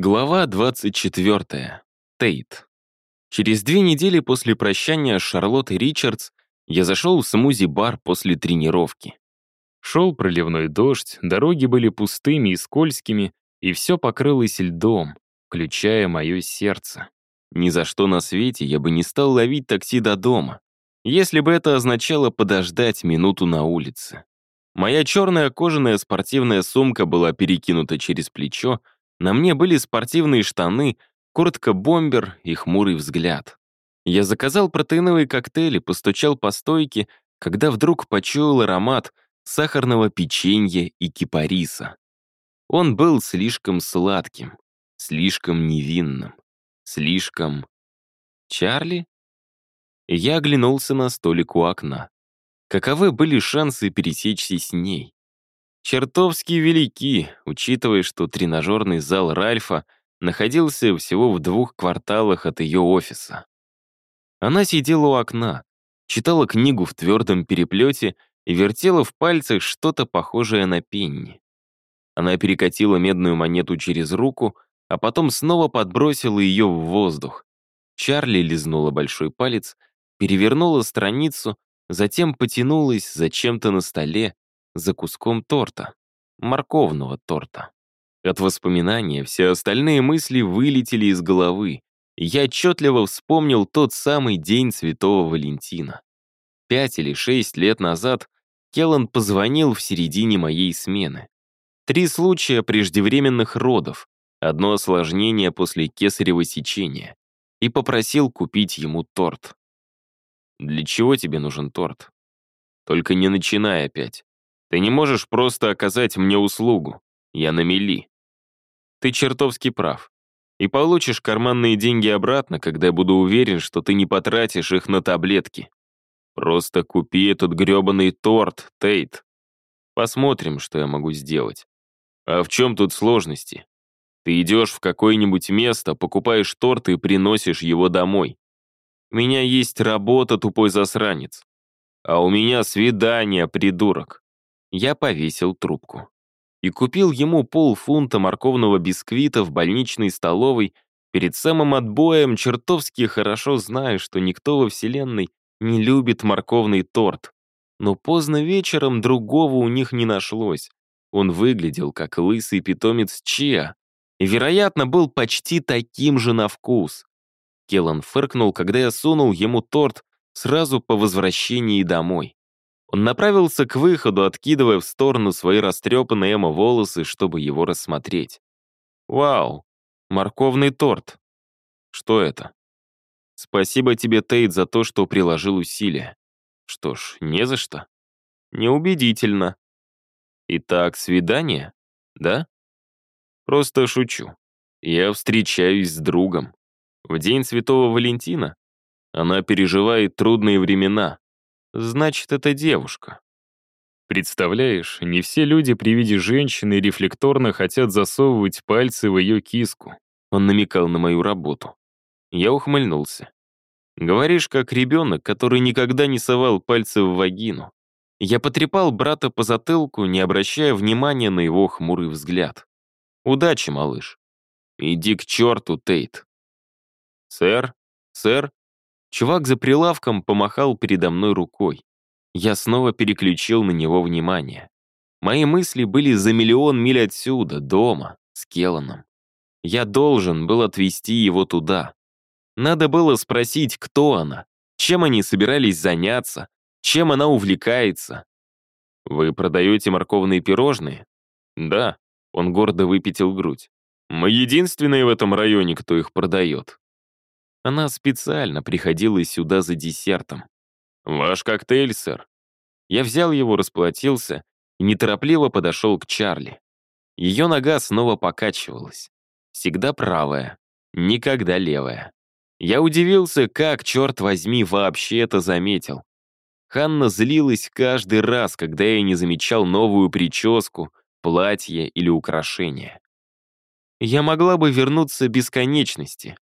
Глава 24. Тейт. Через две недели после прощания с Шарлоттой Ричардс я зашел в смузи-бар после тренировки. Шел проливной дождь, дороги были пустыми и скользкими, и все покрылось льдом, включая мое сердце. Ни за что на свете я бы не стал ловить такси до дома, если бы это означало подождать минуту на улице. Моя черная кожаная спортивная сумка была перекинута через плечо, на мне были спортивные штаны, куртка-бомбер и хмурый взгляд. Я заказал протеиновые коктейли, постучал по стойке, когда вдруг почуял аромат сахарного печенья и кипариса. Он был слишком сладким, слишком невинным, слишком... Чарли? Я оглянулся на столик у окна. Каковы были шансы пересечься с ней? Чертовски велики, учитывая, что тренажерный зал Ральфа находился всего в двух кварталах от ее офиса. Она сидела у окна, читала книгу в твердом переплете и вертела в пальцах что-то похожее на пенни. Она перекатила медную монету через руку, а потом снова подбросила ее в воздух. Чарли лизнула большой палец, перевернула страницу, затем потянулась за чем-то на столе, за куском торта. Морковного торта. От воспоминания все остальные мысли вылетели из головы. Я отчетливо вспомнил тот самый день Святого Валентина. Пять или шесть лет назад Келлан позвонил в середине моей смены. Три случая преждевременных родов, одно осложнение после кесарево сечения, и попросил купить ему торт. «Для чего тебе нужен торт?» «Только не начинай опять. Ты не можешь просто оказать мне услугу. Я на мели. Ты чертовски прав. И получишь карманные деньги обратно, когда я буду уверен, что ты не потратишь их на таблетки. Просто купи этот грёбаный торт, Тейт. Посмотрим, что я могу сделать. А в чем тут сложности? Ты идешь в какое-нибудь место, покупаешь торт и приносишь его домой. У меня есть работа, тупой засранец. А у меня свидание, придурок я повесил трубку. И купил ему полфунта морковного бисквита в больничной столовой перед самым отбоем, чертовски хорошо зная, что никто во Вселенной не любит морковный торт. Но поздно вечером другого у них не нашлось. Он выглядел как лысый питомец Чиа и, вероятно, был почти таким же на вкус. Келлан фыркнул, когда я сунул ему торт сразу по возвращении домой. Он направился к выходу, откидывая в сторону свои растрепанные эмо волосы, чтобы его рассмотреть. «Вау, морковный торт. Что это?» «Спасибо тебе, Тейт, за то, что приложил усилия. Что ж, не за что. Неубедительно. Итак, свидание? Да? Просто шучу. Я встречаюсь с другом. В день Святого Валентина она переживает трудные времена, Значит, это девушка. Представляешь, не все люди при виде женщины рефлекторно хотят засовывать пальцы в ее киску. Он намекал на мою работу. Я ухмыльнулся. Говоришь, как ребенок, который никогда не совал пальцы в вагину. Я потрепал брата по затылку, не обращая внимания на его хмурый взгляд. Удачи, малыш. Иди к черту, Тейт. Сэр, сэр, Чувак за прилавком помахал передо мной рукой. Я снова переключил на него внимание. Мои мысли были за миллион миль отсюда, дома, с Келланом. Я должен был отвезти его туда. Надо было спросить, кто она, чем они собирались заняться, чем она увлекается. «Вы продаете морковные пирожные?» «Да», — он гордо выпятил грудь. «Мы единственные в этом районе, кто их продает. Она специально приходила сюда за десертом. «Ваш коктейль, сэр». Я взял его, расплатился и неторопливо подошел к Чарли. Ее нога снова покачивалась. Всегда правая, никогда левая. Я удивился, как, черт возьми, вообще это заметил. Ханна злилась каждый раз, когда я не замечал новую прическу, платье или украшение. Я могла бы вернуться бесконечности,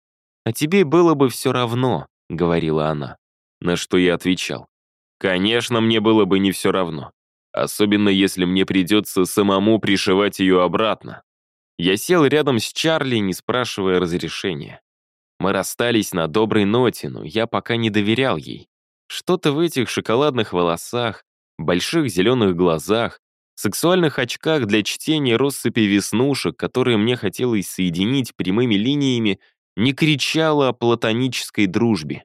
«А тебе было бы все равно», — говорила она. На что я отвечал. «Конечно, мне было бы не все равно. Особенно если мне придется самому пришивать ее обратно». Я сел рядом с Чарли, не спрашивая разрешения. Мы расстались на доброй ноте, но я пока не доверял ей. Что-то в этих шоколадных волосах, больших зеленых глазах, сексуальных очках для чтения россыпи веснушек, которые мне хотелось соединить прямыми линиями, не кричало о платонической дружбе.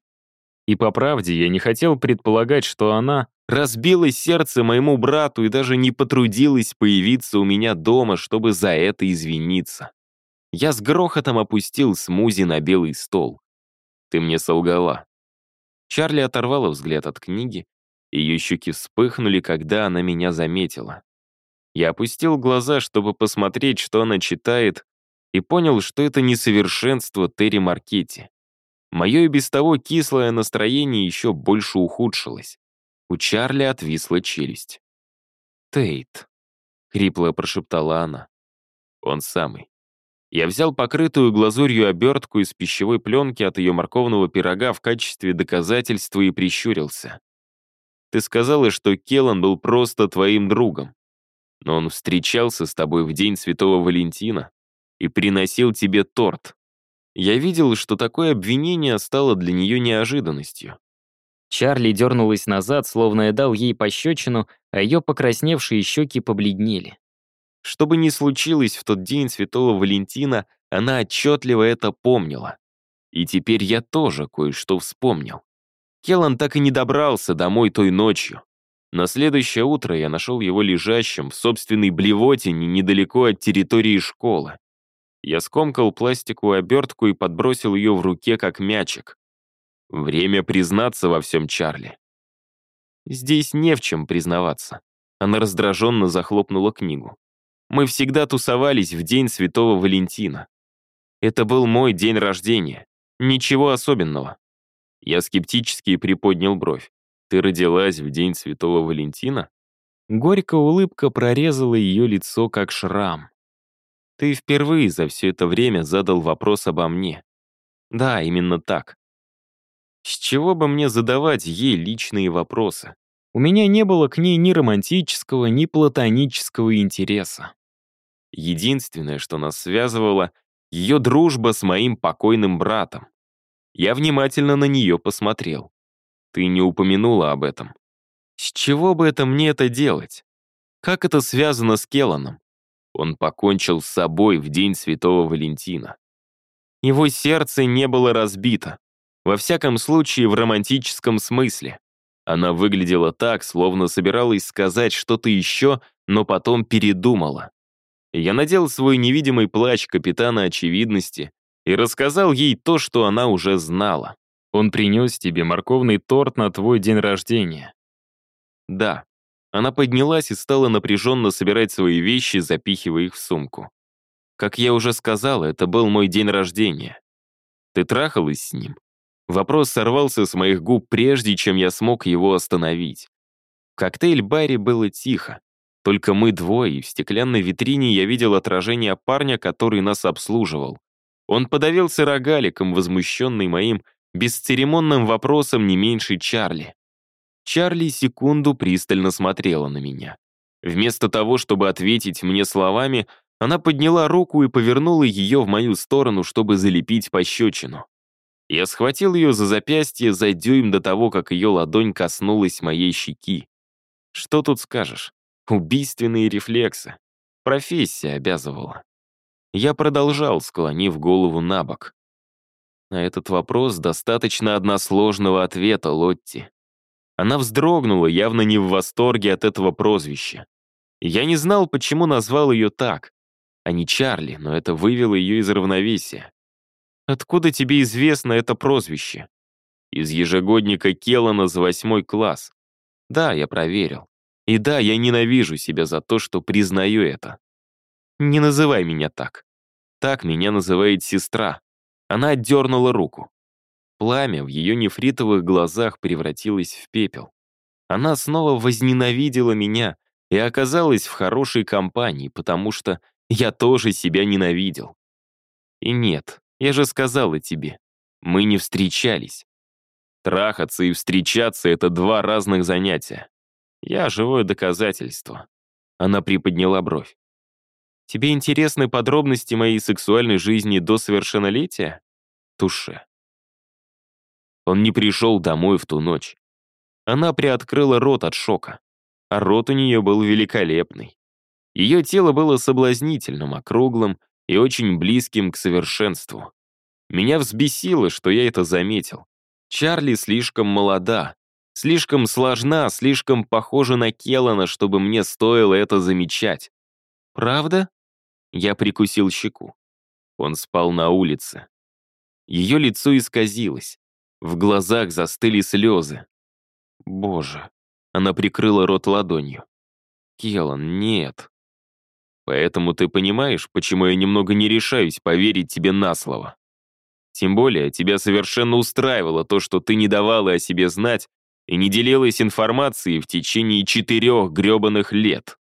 И по правде я не хотел предполагать, что она разбила сердце моему брату и даже не потрудилась появиться у меня дома, чтобы за это извиниться. Я с грохотом опустил смузи на белый стол. «Ты мне солгала». Чарли оторвала взгляд от книги, ее щеки вспыхнули, когда она меня заметила. Я опустил глаза, чтобы посмотреть, что она читает, и понял, что это несовершенство Терри Маркетти. Мое и без того кислое настроение еще больше ухудшилось. У Чарли отвисла челюсть. «Тейт», — хрипло прошептала она. «Он самый». Я взял покрытую глазурью обертку из пищевой пленки от ее морковного пирога в качестве доказательства и прищурился. «Ты сказала, что Келлан был просто твоим другом, но он встречался с тобой в день Святого Валентина и приносил тебе торт. Я видел, что такое обвинение стало для нее неожиданностью. Чарли дернулась назад, словно я дал ей пощечину, а ее покрасневшие щеки побледнели. Что бы ни случилось в тот день Святого Валентина, она отчетливо это помнила. И теперь я тоже кое-что вспомнил. Келлан так и не добрался домой той ночью. На следующее утро я нашел его лежащим в собственной блевотине недалеко от территории школы. Я скомкал пластиковую обертку и подбросил ее в руке, как мячик. Время признаться во всем Чарли. Здесь не в чем признаваться. Она раздраженно захлопнула книгу. Мы всегда тусовались в день Святого Валентина. Это был мой день рождения. Ничего особенного. Я скептически приподнял бровь. Ты родилась в день Святого Валентина? Горькая улыбка прорезала ее лицо, как шрам. Ты впервые за все это время задал вопрос обо мне. Да, именно так. С чего бы мне задавать ей личные вопросы? У меня не было к ней ни романтического, ни платонического интереса. Единственное, что нас связывало, ее дружба с моим покойным братом. Я внимательно на нее посмотрел. Ты не упомянула об этом. С чего бы это мне это делать? Как это связано с Келланом? Он покончил с собой в день Святого Валентина. Его сердце не было разбито. Во всяком случае, в романтическом смысле. Она выглядела так, словно собиралась сказать что-то еще, но потом передумала. Я надел свой невидимый плащ капитана очевидности и рассказал ей то, что она уже знала. Он принес тебе морковный торт на твой день рождения. Да. Она поднялась и стала напряженно собирать свои вещи, запихивая их в сумку. Как я уже сказала, это был мой день рождения. Ты трахалась с ним? Вопрос сорвался с моих губ прежде, чем я смог его остановить. В коктейль-баре было тихо. Только мы двое, и в стеклянной витрине я видел отражение парня, который нас обслуживал. Он подавился рогаликом, возмущенный моим бесцеремонным вопросом не меньше Чарли. Чарли секунду пристально смотрела на меня. Вместо того, чтобы ответить мне словами, она подняла руку и повернула ее в мою сторону, чтобы залепить пощечину. Я схватил ее за запястье за дюйм до того, как ее ладонь коснулась моей щеки. Что тут скажешь? Убийственные рефлексы. Профессия обязывала. Я продолжал, склонив голову на бок. На этот вопрос достаточно односложного ответа, Лотти. Она вздрогнула, явно не в восторге от этого прозвища. Я не знал, почему назвал ее так, а не Чарли, но это вывело ее из равновесия. Откуда тебе известно это прозвище? Из ежегодника Келлана за восьмой класс. Да, я проверил. И да, я ненавижу себя за то, что признаю это. Не называй меня так. Так меня называет сестра. Она отдернула руку. Пламя в ее нефритовых глазах превратилось в пепел. Она снова возненавидела меня и оказалась в хорошей компании, потому что я тоже себя ненавидел. И нет, я же сказала тебе, мы не встречались. Трахаться и встречаться — это два разных занятия. Я живое доказательство. Она приподняла бровь. Тебе интересны подробности моей сексуальной жизни до совершеннолетия? Туше. Он не пришел домой в ту ночь. Она приоткрыла рот от шока. А рот у нее был великолепный. Ее тело было соблазнительным, округлым и очень близким к совершенству. Меня взбесило, что я это заметил. Чарли слишком молода, слишком сложна, слишком похожа на Келлана, чтобы мне стоило это замечать. «Правда?» Я прикусил щеку. Он спал на улице. Ее лицо исказилось. В глазах застыли слезы. Боже. Она прикрыла рот ладонью. Келан, нет. Поэтому ты понимаешь, почему я немного не решаюсь поверить тебе на слово. Тем более, тебя совершенно устраивало то, что ты не давала о себе знать и не делилась информацией в течение четырех гребаных лет.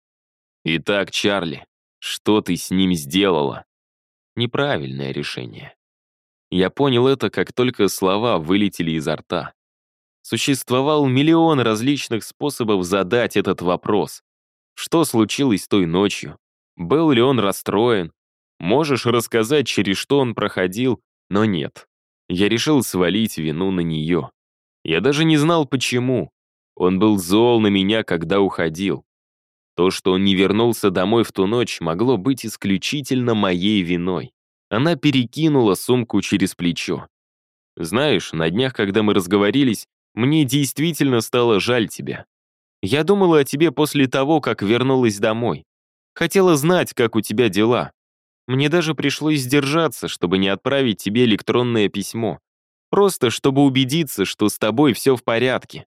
Итак, Чарли, что ты с ним сделала? Неправильное решение. Я понял это, как только слова вылетели изо рта. Существовал миллион различных способов задать этот вопрос. Что случилось той ночью? Был ли он расстроен? Можешь рассказать, через что он проходил, но нет. Я решил свалить вину на нее. Я даже не знал, почему. Он был зол на меня, когда уходил. То, что он не вернулся домой в ту ночь, могло быть исключительно моей виной. Она перекинула сумку через плечо. «Знаешь, на днях, когда мы разговорились, мне действительно стало жаль тебя. Я думала о тебе после того, как вернулась домой. Хотела знать, как у тебя дела. Мне даже пришлось сдержаться, чтобы не отправить тебе электронное письмо. Просто чтобы убедиться, что с тобой все в порядке.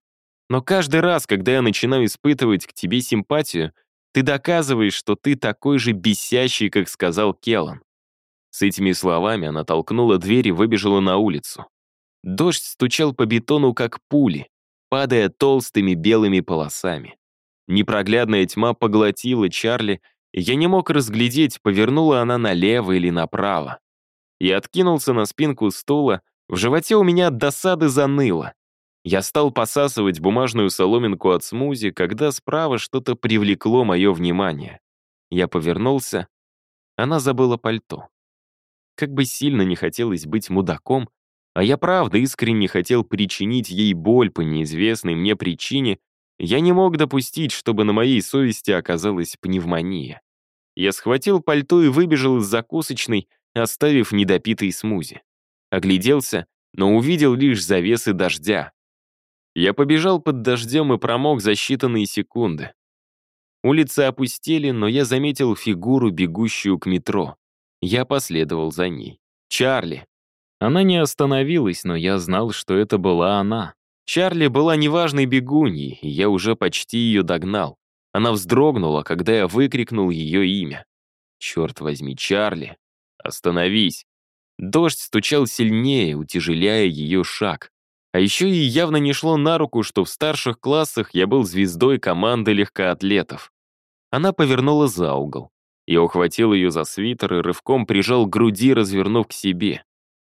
Но каждый раз, когда я начинаю испытывать к тебе симпатию, ты доказываешь, что ты такой же бесящий, как сказал Келлан. С этими словами она толкнула дверь и выбежала на улицу. Дождь стучал по бетону, как пули, падая толстыми белыми полосами. Непроглядная тьма поглотила Чарли, я не мог разглядеть, повернула она налево или направо. Я откинулся на спинку стула, в животе у меня от досады заныло. Я стал посасывать бумажную соломинку от смузи, когда справа что-то привлекло мое внимание. Я повернулся. Она забыла пальто. Как бы сильно не хотелось быть мудаком, а я правда искренне хотел причинить ей боль по неизвестной мне причине, я не мог допустить, чтобы на моей совести оказалась пневмония. Я схватил пальто и выбежал из закусочной, оставив недопитый смузи. Огляделся, но увидел лишь завесы дождя. Я побежал под дождем и промок за считанные секунды. Улицы опустели, но я заметил фигуру, бегущую к метро. Я последовал за ней. Чарли. Она не остановилась, но я знал, что это была она. Чарли была неважной бегуньей, и я уже почти ее догнал. Она вздрогнула, когда я выкрикнул ее имя. «Черт возьми, Чарли! Остановись!» Дождь стучал сильнее, утяжеляя ее шаг. А еще ей явно не шло на руку, что в старших классах я был звездой команды легкоатлетов. Она повернула за угол. Я ухватил ее за свитер и рывком прижал к груди, развернув к себе.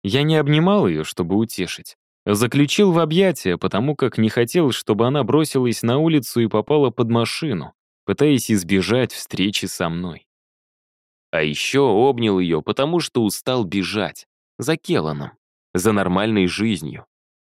Я не обнимал ее, чтобы утешить. Заключил в объятия, потому как не хотел, чтобы она бросилась на улицу и попала под машину, пытаясь избежать встречи со мной. А еще обнял ее, потому что устал бежать. За Келаном. За нормальной жизнью.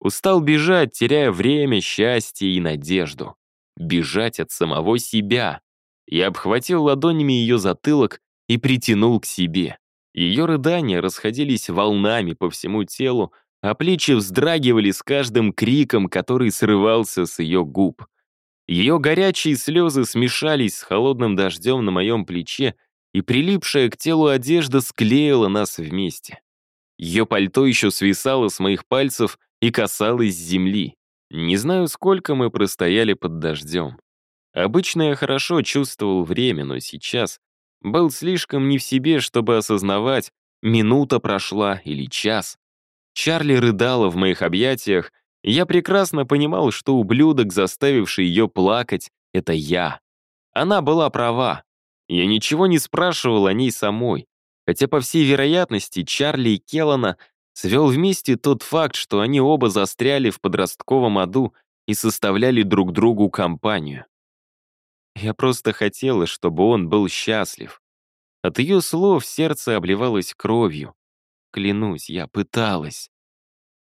Устал бежать, теряя время, счастье и надежду. Бежать от самого себя. Я обхватил ладонями ее затылок и притянул к себе. Ее рыдания расходились волнами по всему телу, а плечи вздрагивали с каждым криком, который срывался с ее губ. Ее горячие слезы смешались с холодным дождем на моем плече, и прилипшая к телу одежда склеила нас вместе. Ее пальто еще свисало с моих пальцев, и касалась земли. Не знаю, сколько мы простояли под дождем. Обычно я хорошо чувствовал время, но сейчас был слишком не в себе, чтобы осознавать, минута прошла или час. Чарли рыдала в моих объятиях, и я прекрасно понимал, что ублюдок, заставивший ее плакать, — это я. Она была права. Я ничего не спрашивал о ней самой, хотя, по всей вероятности, Чарли и Келлана свел вместе тот факт, что они оба застряли в подростковом аду и составляли друг другу компанию. Я просто хотела, чтобы он был счастлив. От ее слов сердце обливалось кровью. Клянусь, я пыталась.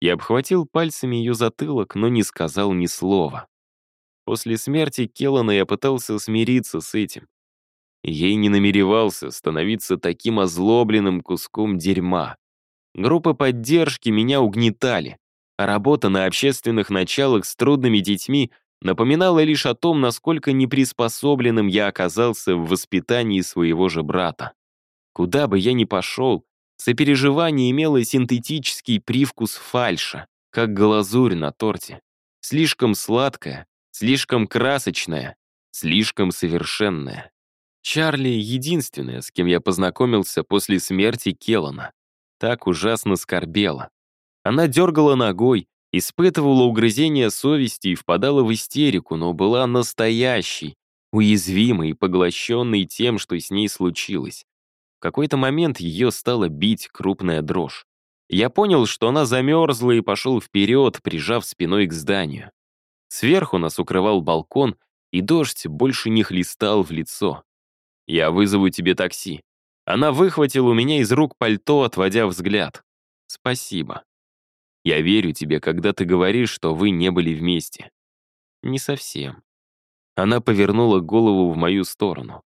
Я обхватил пальцами ее затылок, но не сказал ни слова. После смерти Келлана я пытался смириться с этим. Ей не намеревался становиться таким озлобленным куском дерьма. Группы поддержки меня угнетали, а работа на общественных началах с трудными детьми напоминала лишь о том, насколько неприспособленным я оказался в воспитании своего же брата. Куда бы я ни пошел, сопереживание имело синтетический привкус фальша, как глазурь на торте. Слишком сладкая, слишком красочная, слишком совершенная. Чарли — единственная, с кем я познакомился после смерти Келлана. Так ужасно скорбела. Она дергала ногой, испытывала угрызение совести и впадала в истерику, но была настоящей, уязвимой и поглощенной тем, что с ней случилось. В какой-то момент ее стала бить крупная дрожь. Я понял, что она замерзла и пошел вперед, прижав спиной к зданию. Сверху нас укрывал балкон, и дождь больше не хлестал в лицо. «Я вызову тебе такси». Она выхватила у меня из рук пальто, отводя взгляд. «Спасибо. Я верю тебе, когда ты говоришь, что вы не были вместе». «Не совсем». Она повернула голову в мою сторону.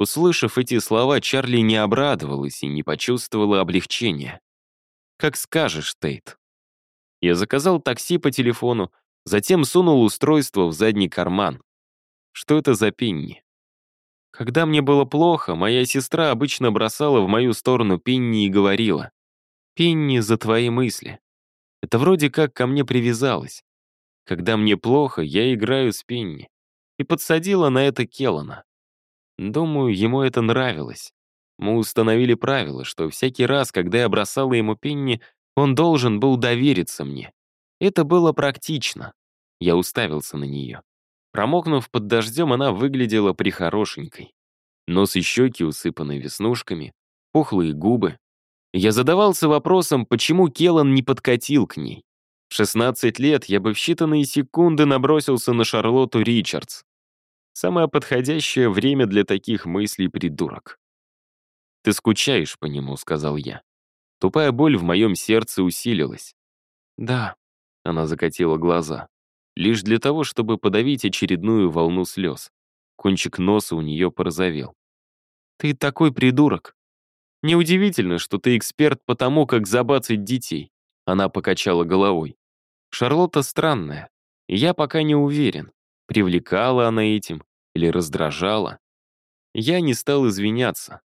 Услышав эти слова, Чарли не обрадовалась и не почувствовала облегчения. «Как скажешь, Тейт». Я заказал такси по телефону, затем сунул устройство в задний карман. Что это за пенни? Когда мне было плохо, моя сестра обычно бросала в мою сторону Пенни и говорила, «Пенни за твои мысли». Это вроде как ко мне привязалась. Когда мне плохо, я играю с Пенни. И подсадила на это Келлана. Думаю, ему это нравилось. Мы установили правило, что всякий раз, когда я бросала ему Пенни, он должен был довериться мне. Это было практично. Я уставился на нее. Промокнув под дождем, она выглядела прихорошенькой. Нос и щеки усыпаны веснушками, пухлые губы. Я задавался вопросом, почему Келлан не подкатил к ней. В 16 лет я бы в считанные секунды набросился на Шарлотту Ричардс. Самое подходящее время для таких мыслей, придурок. «Ты скучаешь по нему», — сказал я. Тупая боль в моем сердце усилилась. «Да», — она закатила глаза лишь для того, чтобы подавить очередную волну слез. Кончик носа у нее порозовел. «Ты такой придурок. Неудивительно, что ты эксперт по тому, как забацать детей». Она покачала головой. «Шарлотта странная. Я пока не уверен, привлекала она этим или раздражала. Я не стал извиняться.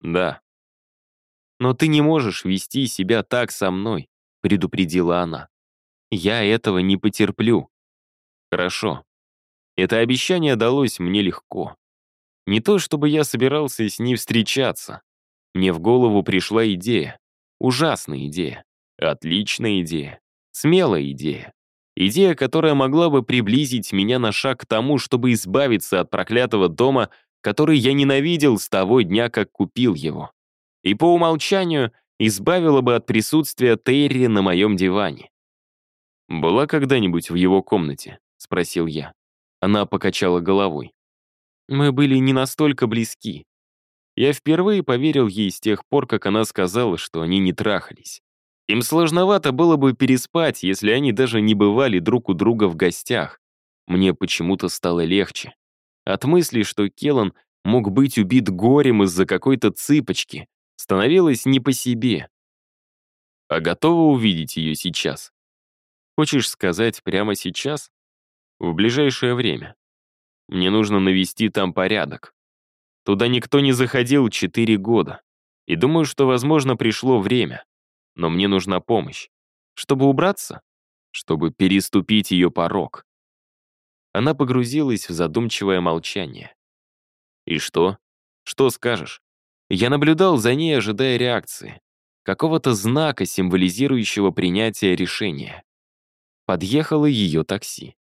Да. Но ты не можешь вести себя так со мной, предупредила она. Я этого не потерплю. Хорошо. Это обещание далось мне легко. Не то, чтобы я собирался с ней встречаться. Мне в голову пришла идея. Ужасная идея. Отличная идея. Смелая идея. Идея, которая могла бы приблизить меня на шаг к тому, чтобы избавиться от проклятого дома, который я ненавидел с того дня, как купил его. И по умолчанию избавила бы от присутствия Терри на моем диване. Была когда-нибудь в его комнате? — спросил я. Она покачала головой. Мы были не настолько близки. Я впервые поверил ей с тех пор, как она сказала, что они не трахались. Им сложновато было бы переспать, если они даже не бывали друг у друга в гостях. Мне почему-то стало легче. От мысли, что Келлан мог быть убит горем из-за какой-то цыпочки, становилось не по себе. А готова увидеть ее сейчас? Хочешь сказать прямо сейчас? В ближайшее время. Мне нужно навести там порядок. Туда никто не заходил четыре года. И думаю, что, возможно, пришло время. Но мне нужна помощь. Чтобы убраться? Чтобы переступить ее порог. Она погрузилась в задумчивое молчание. И что? Что скажешь? Я наблюдал за ней, ожидая реакции. Какого-то знака, символизирующего принятие решения. Подъехало ее такси.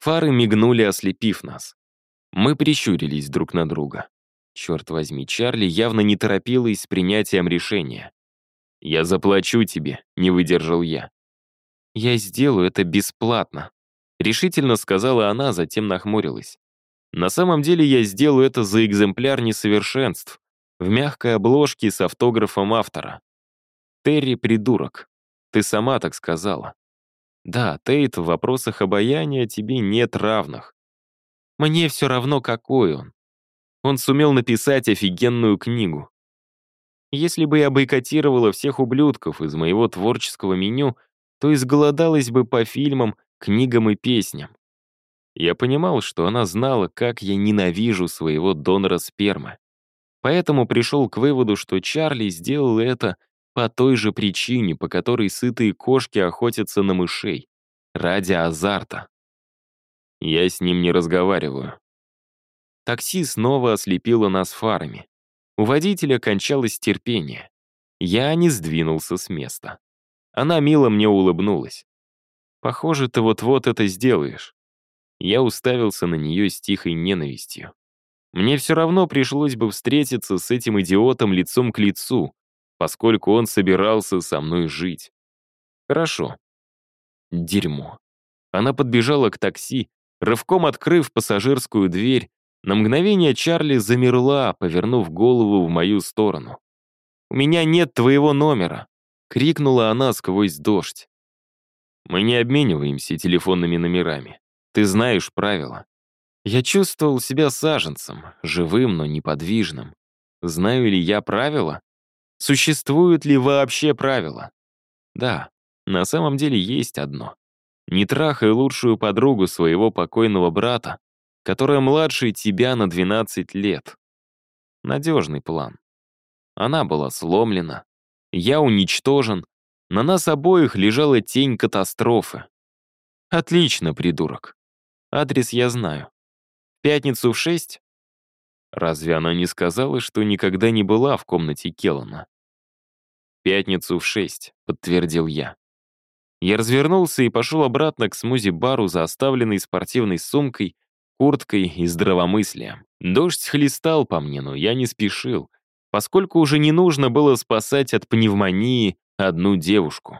Фары мигнули, ослепив нас. Мы прищурились друг на друга. Черт возьми, Чарли явно не торопилась с принятием решения. «Я заплачу тебе», — не выдержал я. «Я сделаю это бесплатно», — решительно сказала она, затем нахмурилась. «На самом деле я сделаю это за экземпляр несовершенств. в мягкой обложке с автографом автора. «Терри — придурок. Ты сама так сказала. Да, Тейт, в вопросах обаяния тебе нет равных. Мне все равно, какой он. Он сумел написать офигенную книгу. Если бы я бойкотировала всех ублюдков из моего творческого меню, то изголодалась бы по фильмам, книгам и песням. Я понимал, что она знала, как я ненавижу своего донора спермы. Поэтому пришел к выводу, что Чарли сделал это по той же причине, по которой сытые кошки охотятся на мышей. Ради азарта. Я с ним не разговариваю. Такси снова ослепило нас фарами. У водителя кончалось терпение. Я не сдвинулся с места. Она мило мне улыбнулась. «Похоже, ты вот-вот это сделаешь». Я уставился на нее с тихой ненавистью. Мне все равно пришлось бы встретиться с этим идиотом лицом к лицу, поскольку он собирался со мной жить. Хорошо. Дерьмо. Она подбежала к такси, рывком открыв пассажирскую дверь, на мгновение Чарли замерла, повернув голову в мою сторону. «У меня нет твоего номера!» — крикнула она сквозь дождь. «Мы не обмениваемся телефонными номерами. Ты знаешь правила». Я чувствовал себя саженцем, живым, но неподвижным. Знаю ли я правила? Существуют ли вообще правила? Да, на самом деле есть одно. Не трахай лучшую подругу своего покойного брата, которая младше тебя на 12 лет. Надежный план. Она была сломлена, я уничтожен, на нас обоих лежала тень катастрофы. Отлично, придурок. Адрес я знаю. Пятницу в шесть? Разве она не сказала, что никогда не была в комнате Келлана? «Пятницу в шесть», — подтвердил я. Я развернулся и пошел обратно к смузи-бару за оставленной спортивной сумкой курткой и здравомыслием. Дождь хлестал по мне, но я не спешил, поскольку уже не нужно было спасать от пневмонии одну девушку.